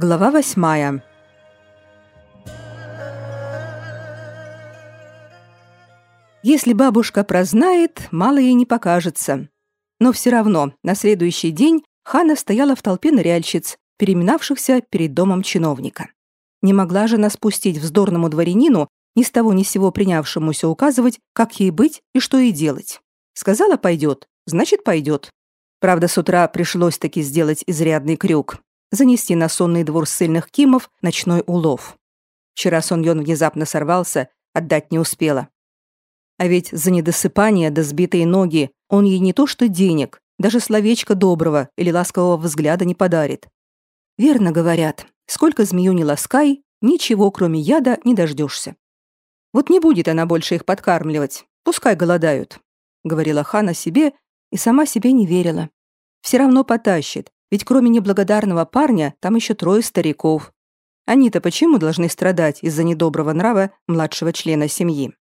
Глава восьмая. Если бабушка прознает, мало ей не покажется. Но все равно на следующий день Хана стояла в толпе ныряльщиц, переминавшихся перед домом чиновника. Не могла же она спустить вздорному дворянину, ни с того ни с сего принявшемуся указывать, как ей быть и что ей делать. Сказала пойдет, значит пойдет. Правда, с утра пришлось таки сделать изрядный крюк. Занести на сонный двор ссыльных кимов ночной улов. Вчера Сон Йон внезапно сорвался, отдать не успела. А ведь за недосыпание да сбитые ноги он ей не то что денег, даже словечко доброго или ласкового взгляда не подарит. Верно говорят, сколько змею не ласкай, ничего кроме яда не дождешься. Вот не будет она больше их подкармливать, пускай голодают, говорила Хана себе и сама себе не верила. Все равно потащит, ведь кроме неблагодарного парня там еще трое стариков. Они-то почему должны страдать из-за недоброго нрава младшего члена семьи?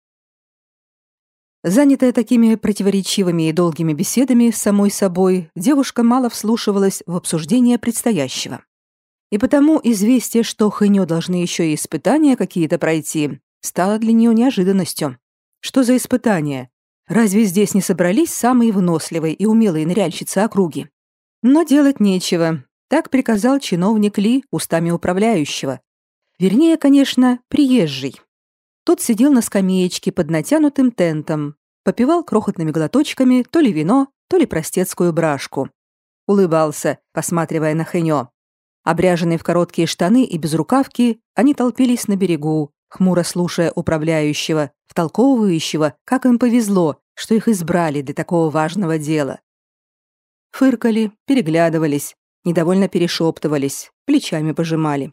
Занятая такими противоречивыми и долгими беседами с самой собой, девушка мало вслушивалась в обсуждение предстоящего. И потому известие, что Хэньо должны еще и испытания какие-то пройти, стало для нее неожиданностью. Что за испытания? Разве здесь не собрались самые выносливые и умелые ныряльщицы округи? Но делать нечего. Так приказал чиновник Ли устами управляющего. Вернее, конечно, приезжий. Тот сидел на скамеечке под натянутым тентом, попивал крохотными глоточками то ли вино, то ли простецкую брашку. Улыбался, посматривая на Хэньо. Обряженные в короткие штаны и безрукавки, они толпились на берегу, хмуро слушая управляющего, втолковывающего, как им повезло, что их избрали для такого важного дела. Фыркали, переглядывались, недовольно перешептывались, плечами пожимали.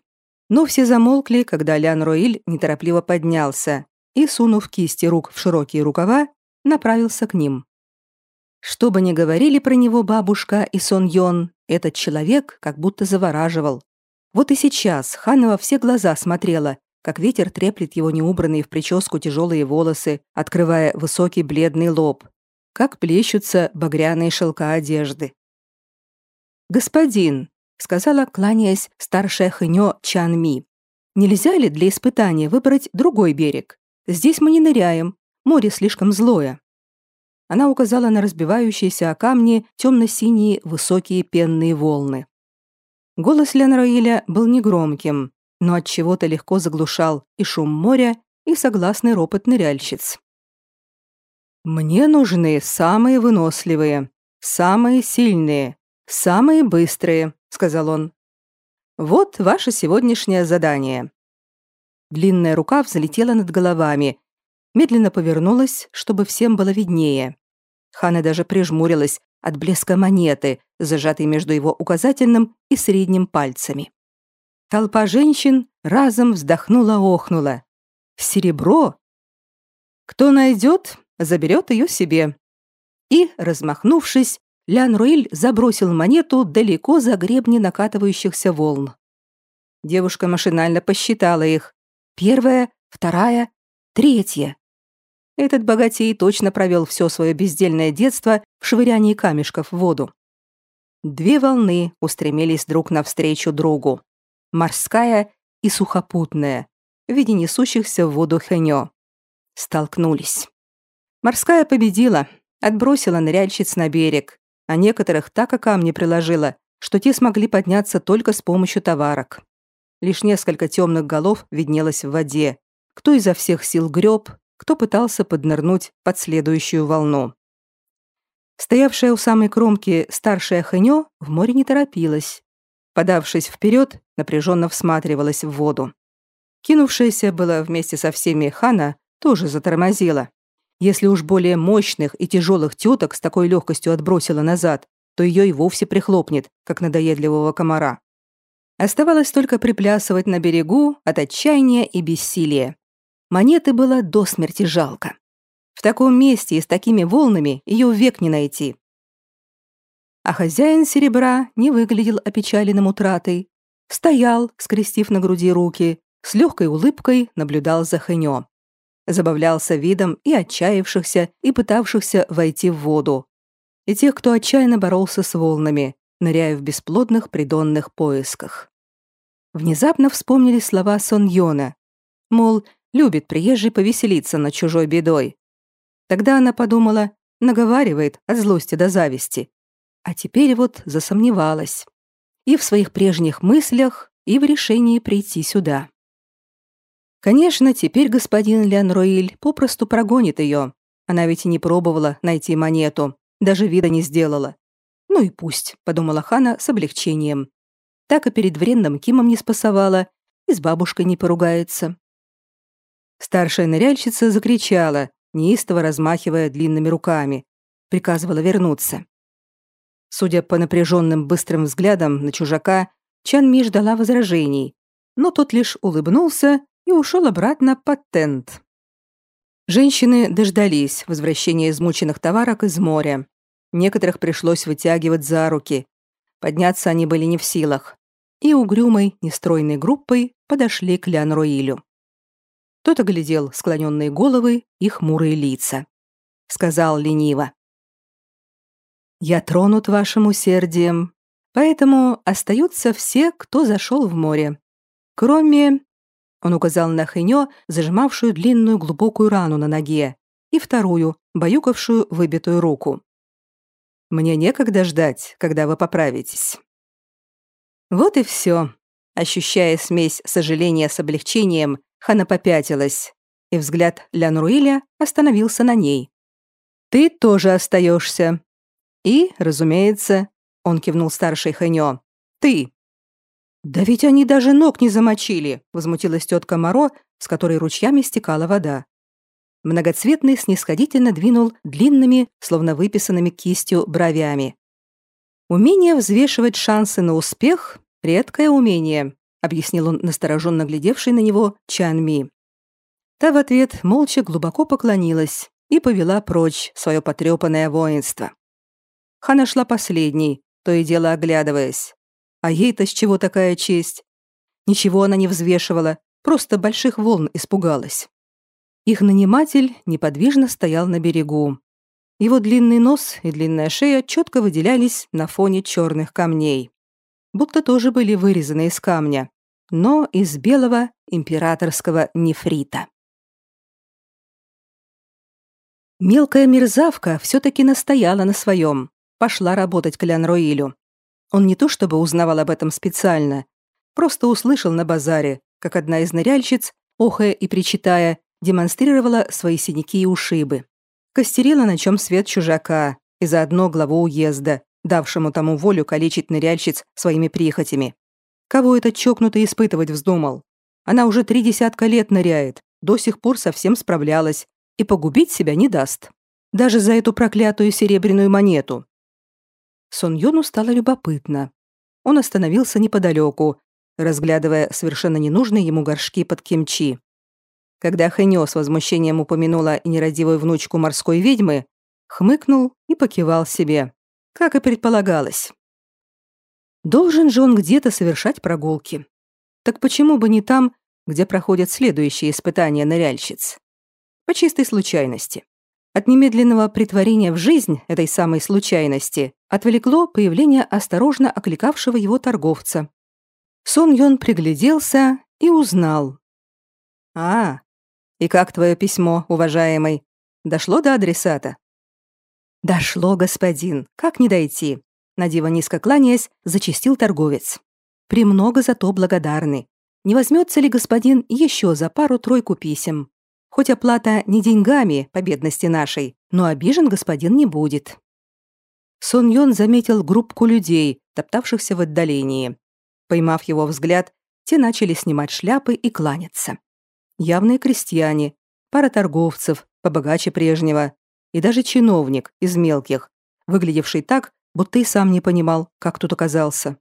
Но все замолкли, когда Лян Роиль неторопливо поднялся и, сунув кисти рук в широкие рукава, направился к ним. Что бы ни говорили про него бабушка и Сон Йон, этот человек как будто завораживал. Вот и сейчас Хана во все глаза смотрела, как ветер треплет его неубранные в прическу тяжелые волосы, открывая высокий бледный лоб, как плещутся багряные шелка одежды. «Господин», — сказала, кланяясь старшая хынё Чан Ми, «нельзя ли для испытания выбрать другой берег? Здесь мы не ныряем, море слишком злое». Она указала на разбивающиеся о камни темно-синие высокие пенные волны. Голос Ленроиля был негромким, но от чего-то легко заглушал и шум моря, и согласный ропот ныряльщиц. Мне нужны самые выносливые, самые сильные, самые быстрые, сказал он. Вот ваше сегодняшнее задание. Длинная рука взлетела над головами, медленно повернулась, чтобы всем было виднее. Хана даже прижмурилась от блеска монеты, зажатой между его указательным и средним пальцами. Толпа женщин разом вздохнула-охнула. Серебро? Кто найдет, заберет ее себе. И, размахнувшись, Лян Руиль забросил монету далеко за гребни накатывающихся волн. Девушка машинально посчитала их. Первая, вторая, третья. Этот богатей точно провел все свое бездельное детство в швырянии камешков в воду. Две волны устремились друг навстречу другу морская и сухопутная, в виде несущихся в воду хэньо. Столкнулись. Морская победила, отбросила ныряльщиц на берег, а некоторых так и камни приложила, что те смогли подняться только с помощью товарок. Лишь несколько темных голов виднелось в воде. Кто изо всех сил греб, кто пытался поднырнуть под следующую волну. Стоявшая у самой кромки старшая хэньо в море не торопилась, подавшись вперед, напряженно всматривалась в воду. Кинувшаяся было вместе со всеми Хана тоже затормозила. Если уж более мощных и тяжелых теток с такой легкостью отбросила назад, то ее и вовсе прихлопнет, как надоедливого комара. Оставалось только приплясывать на берегу от отчаяния и бессилия. Монеты было до смерти жалко. В таком месте и с такими волнами ее век не найти. А хозяин серебра не выглядел опечаленным утратой. Стоял, скрестив на груди руки, с легкой улыбкой наблюдал за Хэньо. Забавлялся видом и отчаявшихся, и пытавшихся войти в воду. И тех, кто отчаянно боролся с волнами, ныряя в бесплодных придонных поисках. Внезапно вспомнили слова Сон Йона. Мол, любит приезжий повеселиться над чужой бедой. Тогда она подумала, наговаривает от злости до зависти. А теперь вот засомневалась. И в своих прежних мыслях, и в решении прийти сюда. Конечно, теперь господин Леонроиль попросту прогонит ее. Она ведь и не пробовала найти монету, даже вида не сделала. Ну и пусть, подумала Хана с облегчением. Так и перед вредным Кимом не спасовала, и с бабушкой не поругается. Старшая ныряльщица закричала, неистово размахивая длинными руками. Приказывала вернуться. Судя по напряженным быстрым взглядам на чужака, Чан Ми ждала возражений, но тот лишь улыбнулся и ушел обратно под тент. Женщины дождались возвращения измученных товарок из моря. Некоторых пришлось вытягивать за руки. Подняться они были не в силах. И угрюмой, нестройной группой подошли к Лян-Руилю. Тот оглядел склоненные головы и хмурые лица. Сказал лениво. «Я тронут вашим усердием, поэтому остаются все, кто зашел в море. Кроме...» Он указал на Хэньо, зажимавшую длинную глубокую рану на ноге, и вторую, баюкавшую выбитую руку. «Мне некогда ждать, когда вы поправитесь». Вот и все. Ощущая смесь сожаления с облегчением, Хана попятилась, и взгляд Лянруиля остановился на ней. «Ты тоже остаешься. И, разумеется, он кивнул старшей Хэньо, ты». «Да ведь они даже ног не замочили», — возмутилась тетка Моро, с которой ручьями стекала вода. Многоцветный снисходительно двинул длинными, словно выписанными кистью, бровями. Умение взвешивать шансы на успех — редкое умение, объяснил он настороженно глядевший на него Чан Ми. Та в ответ молча глубоко поклонилась и повела прочь свое потрепанное воинство. Хана шла последней, то и дело оглядываясь. А ей-то с чего такая честь? Ничего она не взвешивала, просто больших волн испугалась. Их наниматель неподвижно стоял на берегу. Его длинный нос и длинная шея четко выделялись на фоне черных камней. Будто тоже были вырезаны из камня, но из белого императорского нефрита. Мелкая мерзавка все-таки настояла на своем, пошла работать к Лянроилю. Он не то чтобы узнавал об этом специально, просто услышал на базаре, как одна из ныряльщиц, охая и причитая, демонстрировала свои синяки и ушибы. Костерила, на чем свет чужака, и заодно главу уезда, давшему тому волю калечить ныряльщиц своими прихотями. Кого этот чокнутый испытывать вздумал? Она уже три десятка лет ныряет, до сих пор совсем справлялась и погубить себя не даст. Даже за эту проклятую серебряную монету. Сон Йону стало любопытно. Он остановился неподалеку, разглядывая совершенно ненужные ему горшки под кимчи. Когда Хэньо с возмущением упомянула нерадивую внучку морской ведьмы, хмыкнул и покивал себе, как и предполагалось. Должен же он где-то совершать прогулки. Так почему бы не там, где проходят следующие испытания ныряльщиц? По чистой случайности. От немедленного притворения в жизнь этой самой случайности отвлекло появление осторожно окликавшего его торговца. Сон Йон пригляделся и узнал. «А, и как твое письмо, уважаемый? Дошло до адресата?» «Дошло, господин. Как не дойти? Надиво низко кланяясь, зачистил торговец. «Премного зато благодарны. Не возьмется ли господин еще за пару-тройку писем? Хоть оплата не деньгами по бедности нашей, но обижен господин не будет». Сон Йон заметил группку людей, топтавшихся в отдалении. Поймав его взгляд, те начали снимать шляпы и кланяться. Явные крестьяне, пара торговцев, побогаче прежнего, и даже чиновник из мелких, выглядевший так, будто и сам не понимал, как тут оказался.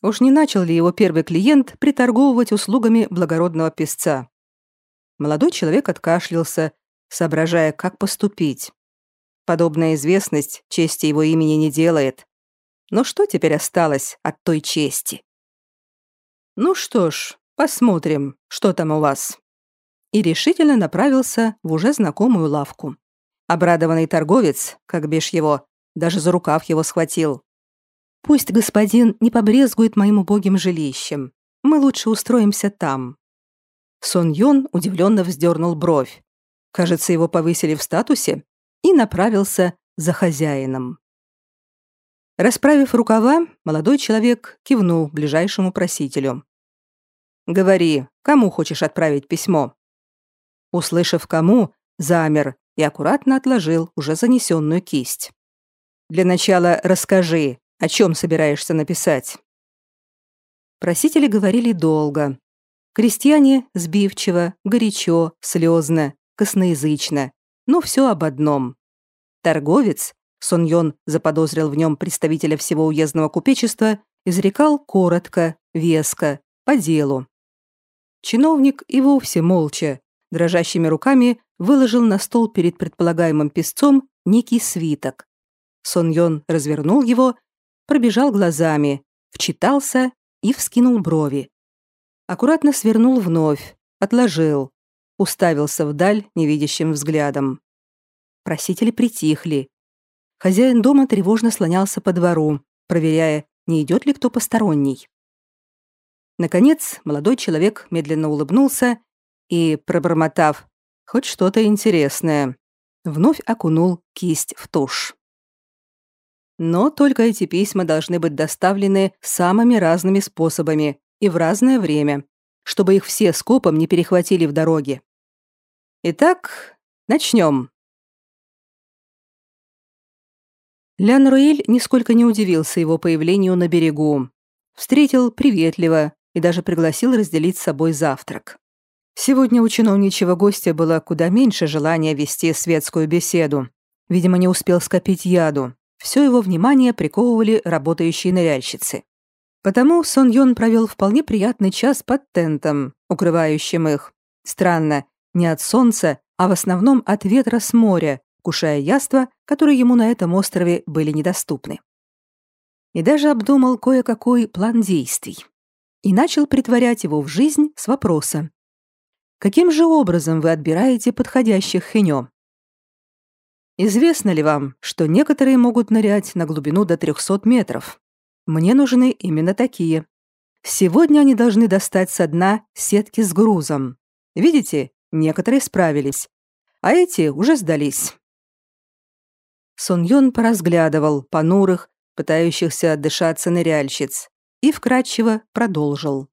Уж не начал ли его первый клиент приторговывать услугами благородного песца? Молодой человек откашлялся, соображая, как поступить. Подобная известность чести его имени не делает. Но что теперь осталось от той чести? Ну что ж, посмотрим, что там у вас. И решительно направился в уже знакомую лавку. Обрадованный торговец, как бишь его, даже за рукав его схватил. «Пусть господин не побрезгует моим убогим жилищем. мы лучше устроимся там». Сон Йон удивленно вздернул бровь. Кажется, его повысили в статусе и направился за хозяином. Расправив рукава, молодой человек кивнул ближайшему просителю. «Говори, кому хочешь отправить письмо?» Услышав «кому», замер и аккуратно отложил уже занесенную кисть. «Для начала расскажи, о чем собираешься написать?» Просители говорили долго. Крестьяне сбивчиво, горячо, слезно, косноязычно, но все об одном. Торговец, Сон заподозрил в нем представителя всего уездного купечества, изрекал коротко, веско, по делу. Чиновник и вовсе молча, дрожащими руками выложил на стол перед предполагаемым песцом некий свиток. Сон развернул его, пробежал глазами, вчитался и вскинул брови. Аккуратно свернул вновь, отложил, уставился вдаль невидящим взглядом. Просители притихли. Хозяин дома тревожно слонялся по двору, проверяя, не идет ли кто посторонний. Наконец, молодой человек медленно улыбнулся и, пробормотав «хоть что-то интересное», вновь окунул кисть в тушь. Но только эти письма должны быть доставлены самыми разными способами и в разное время, чтобы их все скопом не перехватили в дороге. Итак, начнем. Лян Руэль нисколько не удивился его появлению на берегу. Встретил приветливо и даже пригласил разделить с собой завтрак. Сегодня у чиновничьего гостя было куда меньше желания вести светскую беседу. Видимо, не успел скопить яду. Все его внимание приковывали работающие ныряльщицы. Потому Сон Йон провел вполне приятный час под тентом, укрывающим их. Странно, не от солнца, а в основном от ветра с моря, кушая яства, которые ему на этом острове были недоступны. И даже обдумал кое-какой план действий. И начал притворять его в жизнь с вопроса. Каким же образом вы отбираете подходящих хенё? Известно ли вам, что некоторые могут нырять на глубину до 300 метров? Мне нужны именно такие. Сегодня они должны достать со дна сетки с грузом. Видите, некоторые справились, а эти уже сдались. Сон Йон поразглядывал понурых, пытающихся отдышаться ныряльщиц, и вкратчиво продолжил.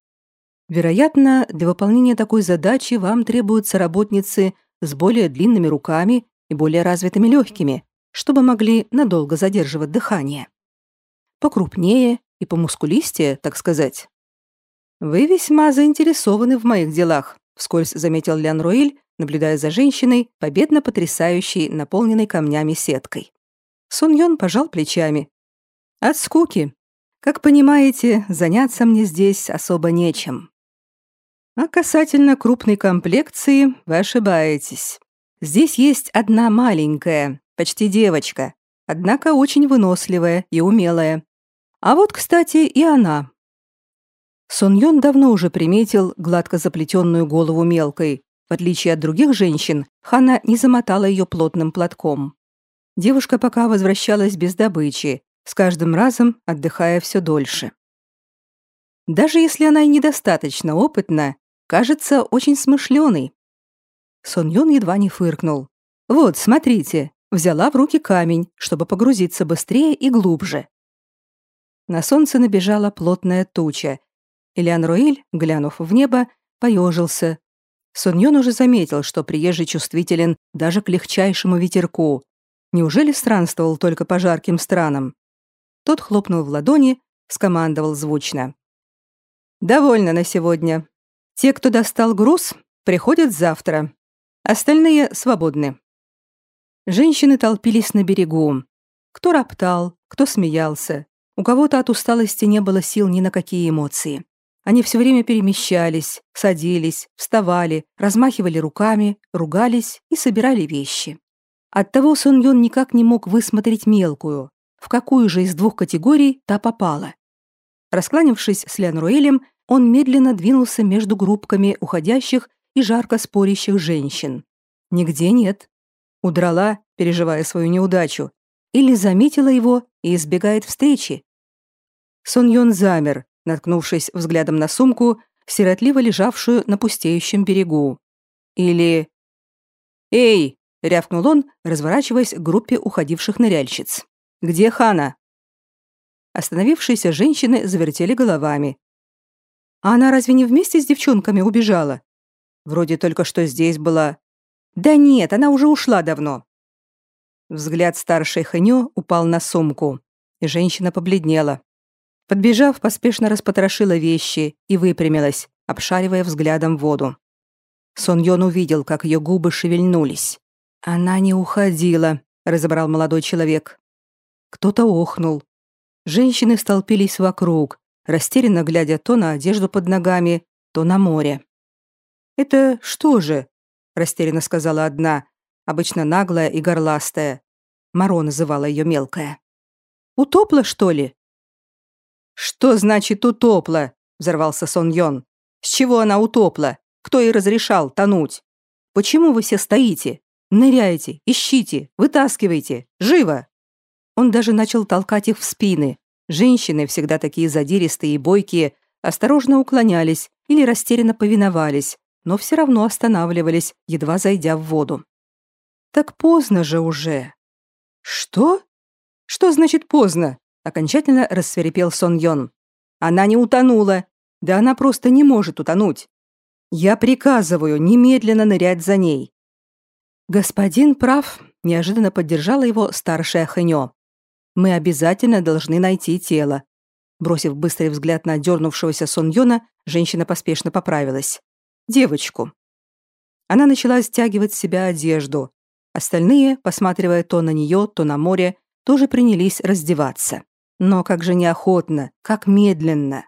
Вероятно, для выполнения такой задачи вам требуются работницы с более длинными руками и более развитыми легкими, чтобы могли надолго задерживать дыхание покрупнее и помускулистее, так сказать. Вы весьма заинтересованы в моих делах, вскользь заметил Лян Руэль, наблюдая за женщиной, победно потрясающей наполненной камнями сеткой. Сун Йон пожал плечами. От скуки. Как понимаете, заняться мне здесь особо нечем. А касательно крупной комплекции, вы ошибаетесь. Здесь есть одна маленькая, почти девочка, однако очень выносливая и умелая. А вот, кстати, и она. Сон Йон давно уже приметил гладко заплетенную голову мелкой. В отличие от других женщин, Хана не замотала ее плотным платком. Девушка пока возвращалась без добычи, с каждым разом отдыхая все дольше. Даже если она и недостаточно опытна, кажется очень смышленой. Сон Йон едва не фыркнул. «Вот, смотрите», взяла в руки камень, чтобы погрузиться быстрее и глубже. На солнце набежала плотная туча. Ильян Руиль, глянув в небо, поежился. Суньон уже заметил, что приезжий чувствителен даже к легчайшему ветерку. Неужели странствовал только по жарким странам? Тот хлопнул в ладони, скомандовал звучно. «Довольно на сегодня. Те, кто достал груз, приходят завтра. Остальные свободны». Женщины толпились на берегу. Кто роптал, кто смеялся. У кого-то от усталости не было сил ни на какие эмоции. Они все время перемещались, садились, вставали, размахивали руками, ругались и собирали вещи. Оттого Сон Йон никак не мог высмотреть мелкую, в какую же из двух категорий та попала. Раскланившись с Лян Руэлем, он медленно двинулся между группками уходящих и жарко спорящих женщин. Нигде нет. Удрала, переживая свою неудачу, или заметила его и избегает встречи, Сон Йон замер, наткнувшись взглядом на сумку, сиротливо лежавшую на пустеющем берегу. Или... «Эй!» — рявкнул он, разворачиваясь к группе уходивших ныряльщиц. «Где Хана?» Остановившиеся женщины завертели головами. «А она разве не вместе с девчонками убежала?» «Вроде только что здесь была». «Да нет, она уже ушла давно». Взгляд старшей Хэньо упал на сумку, и женщина побледнела. Подбежав, поспешно распотрошила вещи и выпрямилась, обшаривая взглядом воду. Сон Йон увидел, как ее губы шевельнулись. «Она не уходила», — разобрал молодой человек. Кто-то охнул. Женщины столпились вокруг, растерянно глядя то на одежду под ногами, то на море. «Это что же?» — растерянно сказала одна, обычно наглая и горластая. Маро называла ее мелкая. «Утопла, что ли?» «Что значит утопла?» — взорвался Сон Йон. «С чего она утопла? Кто ей разрешал тонуть? Почему вы все стоите? Ныряйте, ищите, вытаскивайте! Живо!» Он даже начал толкать их в спины. Женщины, всегда такие задиристые и бойкие, осторожно уклонялись или растерянно повиновались, но все равно останавливались, едва зайдя в воду. «Так поздно же уже!» «Что? Что значит поздно?» Окончательно рассверепел Сон Йон. Она не утонула. Да она просто не может утонуть. Я приказываю немедленно нырять за ней. Господин прав, неожиданно поддержала его старшая Хэньо. Мы обязательно должны найти тело. Бросив быстрый взгляд на дернувшегося Сон Йона, женщина поспешно поправилась. Девочку. Она начала стягивать с себя одежду. Остальные, посматривая то на нее, то на море, тоже принялись раздеваться. Но как же неохотно, как медленно.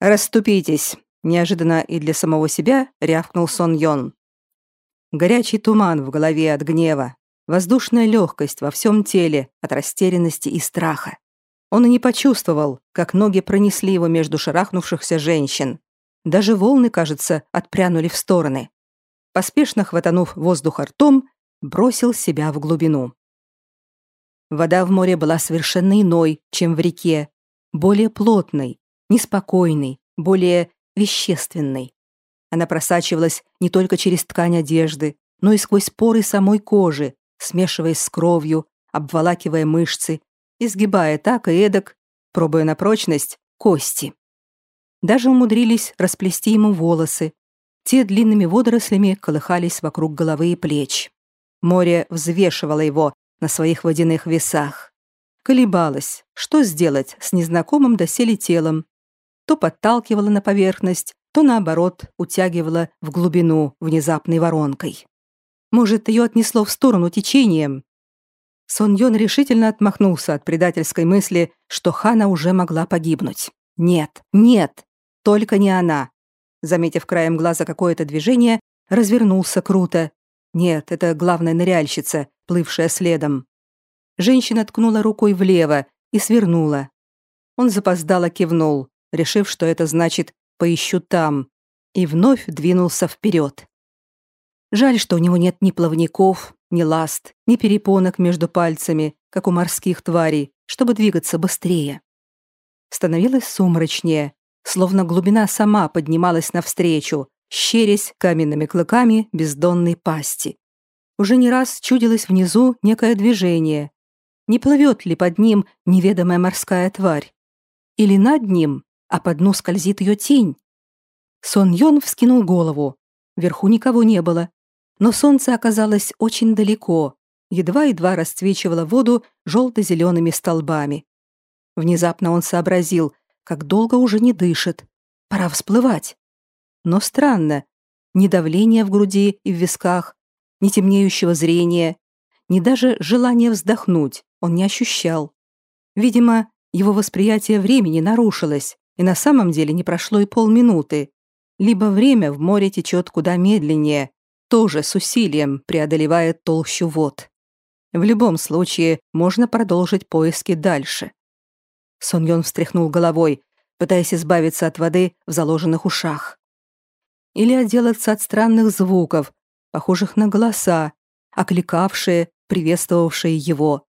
«Расступитесь!» – неожиданно и для самого себя рявкнул Сон Йон. Горячий туман в голове от гнева, воздушная легкость во всем теле от растерянности и страха. Он и не почувствовал, как ноги пронесли его между шарахнувшихся женщин. Даже волны, кажется, отпрянули в стороны. Поспешно хватанув воздух ртом, бросил себя в глубину. Вода в море была совершенно иной, чем в реке, более плотной, неспокойной, более вещественной. Она просачивалась не только через ткань одежды, но и сквозь поры самой кожи, смешиваясь с кровью, обволакивая мышцы, изгибая так и эдак, пробуя на прочность, кости. Даже умудрились расплести ему волосы. Те длинными водорослями колыхались вокруг головы и плеч. Море взвешивало его, на своих водяных весах. Колебалась, что сделать с незнакомым доселе телом. То подталкивала на поверхность, то наоборот утягивала в глубину внезапной воронкой. Может, ее отнесло в сторону течением? Сон Йон решительно отмахнулся от предательской мысли, что Хана уже могла погибнуть. Нет, нет, только не она. Заметив краем глаза какое-то движение, развернулся круто. Нет, это главная ныряльщица, плывшая следом. Женщина ткнула рукой влево и свернула. Он запоздало кивнул, решив, что это значит «поищу там», и вновь двинулся вперед. Жаль, что у него нет ни плавников, ни ласт, ни перепонок между пальцами, как у морских тварей, чтобы двигаться быстрее. Становилось сумрачнее, словно глубина сама поднималась навстречу, щерясь каменными клыками бездонной пасти. Уже не раз чудилось внизу некое движение. Не плывет ли под ним неведомая морская тварь? Или над ним, а по дну скользит ее тень? Сон Йон вскинул голову. Вверху никого не было. Но солнце оказалось очень далеко, едва-едва расцвечивало воду желто-зелеными столбами. Внезапно он сообразил, как долго уже не дышит. Пора всплывать. Но странно, ни давление в груди и в висках, ни темнеющего зрения, ни даже желания вздохнуть он не ощущал. Видимо, его восприятие времени нарушилось, и на самом деле не прошло и полминуты. Либо время в море течет куда медленнее, тоже с усилием преодолевая толщу вод. В любом случае можно продолжить поиски дальше. Сон Йон встряхнул головой, пытаясь избавиться от воды в заложенных ушах. Или отделаться от странных звуков, похожих на голоса, окликавшие, приветствовавшие его.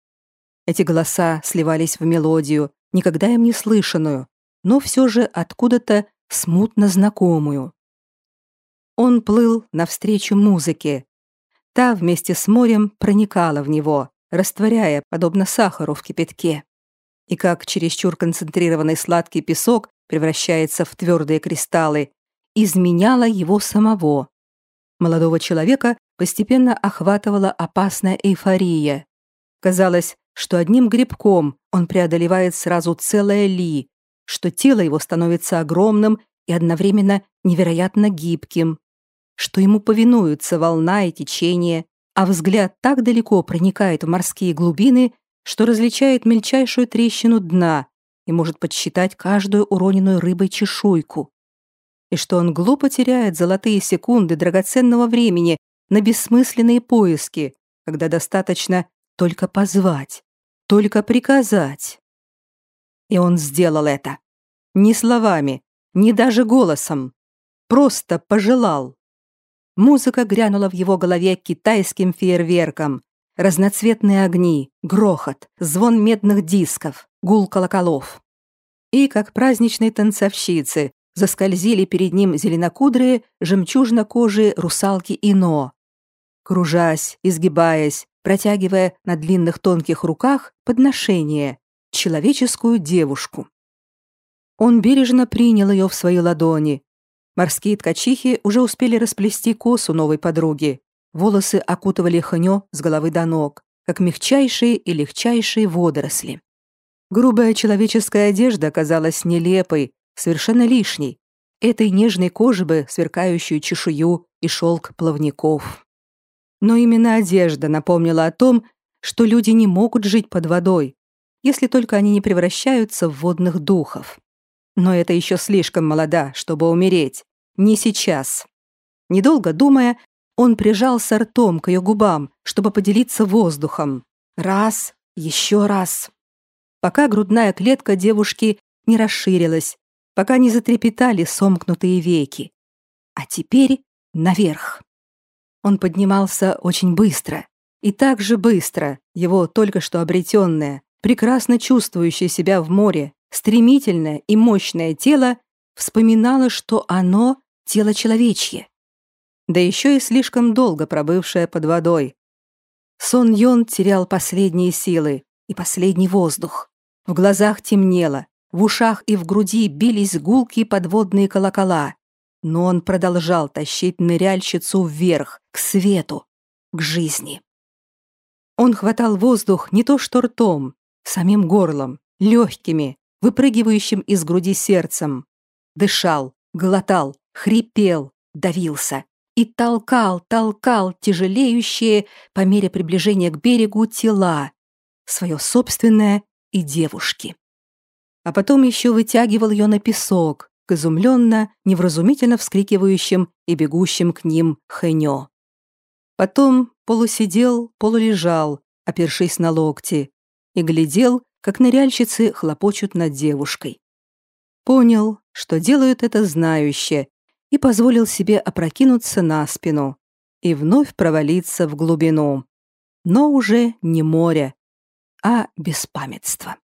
Эти голоса сливались в мелодию, никогда им не слышанную, но все же откуда-то смутно знакомую. Он плыл навстречу музыке. Та вместе с морем проникала в него, растворяя, подобно сахару в кипятке. И как чересчур концентрированный сладкий песок превращается в твердые кристаллы, изменяла его самого. Молодого человека постепенно охватывала опасная эйфория. Казалось, что одним грибком он преодолевает сразу целое ли, что тело его становится огромным и одновременно невероятно гибким, что ему повинуются волна и течение, а взгляд так далеко проникает в морские глубины, что различает мельчайшую трещину дна и может подсчитать каждую уроненную рыбой чешуйку. И что он глупо теряет золотые секунды драгоценного времени на бессмысленные поиски, когда достаточно только позвать, только приказать. И он сделал это. Не словами, не даже голосом. Просто пожелал. Музыка грянула в его голове китайским фейерверком. Разноцветные огни, грохот, звон медных дисков, гул колоколов. И, как праздничные танцовщицы, заскользили перед ним зеленокудрые, жемчужно-кожие русалки Ино. Кружась, изгибаясь, протягивая на длинных тонких руках подношение, человеческую девушку. Он бережно принял ее в свои ладони. Морские ткачихи уже успели расплести косу новой подруги. Волосы окутывали ханё с головы до ног, как мягчайшие и легчайшие водоросли. Грубая человеческая одежда казалась нелепой, совершенно лишней. Этой нежной кожи бы сверкающую чешую и шелк плавников. Но именно одежда напомнила о том, что люди не могут жить под водой, если только они не превращаются в водных духов. Но это еще слишком молода, чтобы умереть. Не сейчас. Недолго думая, он прижался ртом к ее губам, чтобы поделиться воздухом. Раз, еще раз. Пока грудная клетка девушки не расширилась, пока не затрепетали сомкнутые веки. А теперь наверх. Он поднимался очень быстро. И так же быстро его только что обретенное, прекрасно чувствующее себя в море, стремительное и мощное тело вспоминало, что оно — тело человечье. Да еще и слишком долго пробывшее под водой. Сон Йон терял последние силы и последний воздух. В глазах темнело, в ушах и в груди бились гулкие подводные колокола но он продолжал тащить ныряльщицу вверх, к свету, к жизни. Он хватал воздух не то что ртом, самим горлом, легкими, выпрыгивающим из груди сердцем. Дышал, глотал, хрипел, давился и толкал, толкал тяжелеющие по мере приближения к берегу тела, свое собственное и девушки. А потом еще вытягивал ее на песок, к изумленно, невразумительно вскрикивающим и бегущим к ним Хэньо. Потом полусидел, полулежал, опершись на локти, и глядел, как ныряльщицы хлопочут над девушкой. Понял, что делают это знающие, и позволил себе опрокинуться на спину и вновь провалиться в глубину. Но уже не море, а беспамятство.